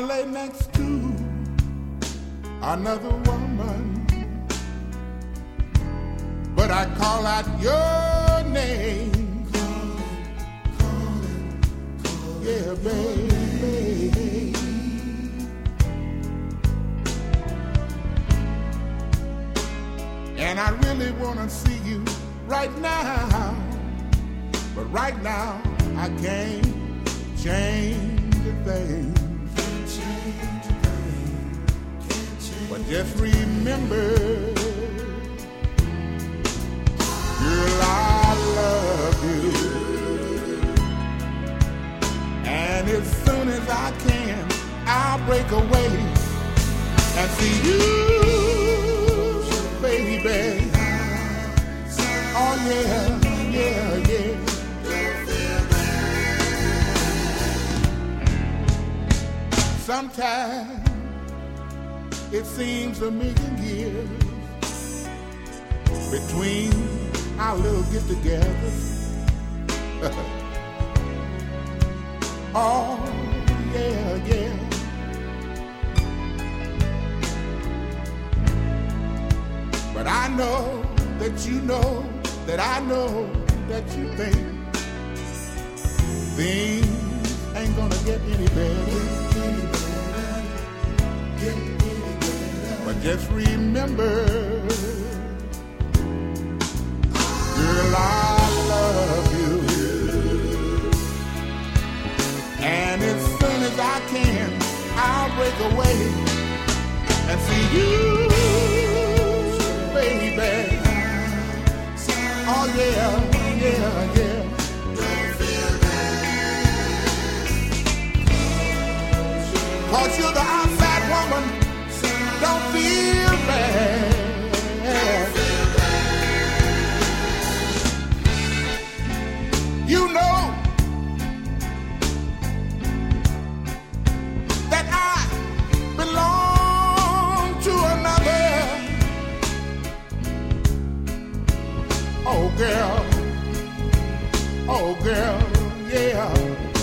lay next to another woman, but I call out your name. Yeah, baby. And I really want to see you right now. But right now, I can't change a thing. But just remember, girl, I love you. And as soon as I can, I'll break away and see you, baby. Oh yeah, yeah, yeah. Sometimes it seems a million years between our little get-togethers. oh yeah, yeah. But I know that you know that I know that you think things ain't gonna get any better. Just remember, girl, I love you. And as soon as I can, I'll break away and see you, Oh girl, oh girl, yeah.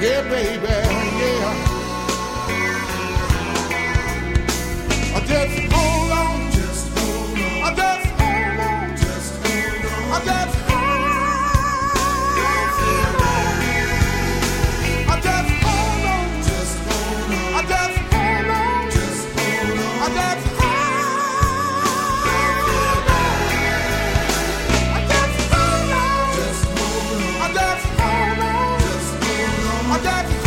Yeah, baby. A dirty